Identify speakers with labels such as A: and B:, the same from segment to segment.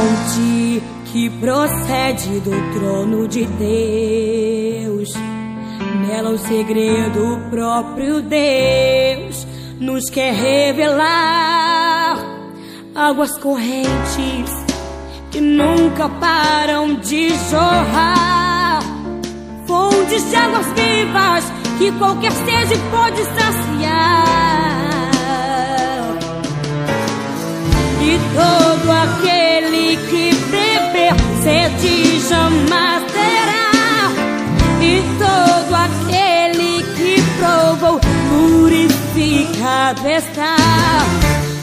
A: fonte que procede do trono de Deus. Nela o segredo próprio Deus nos quer revelar. Águas correntes que nunca param de jorrar. Fontes de águas vivas que qualquer sede pode saciar. E todo aquele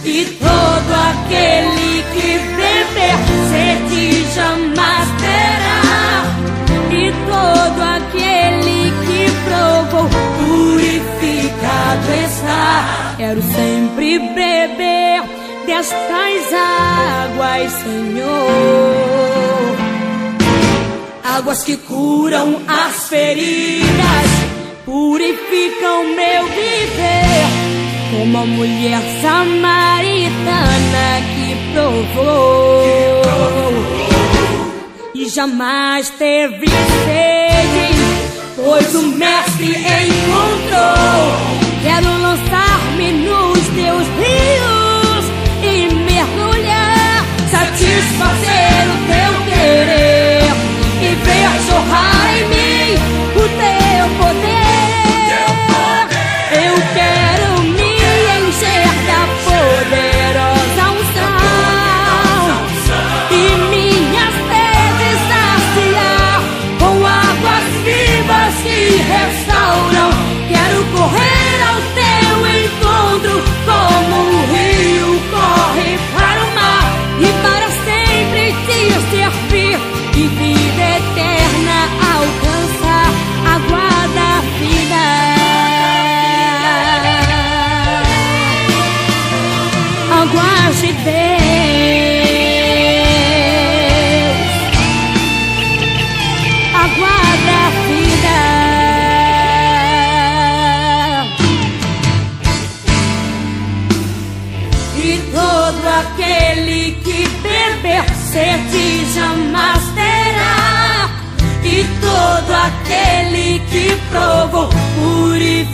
A: E todo aquele que beber sede jamais terá. E todo aquele que provou purificado está. Quero sempre beber destas águas, Senhor. Águas que curam as feridas, purificam meu viver. Como a mulher samaritana que provou e jamais teve sede, pois o Mestre de Deus, a guarda vida. E todo aquele que beber sede jamais terá. E todo aquele que provou purificado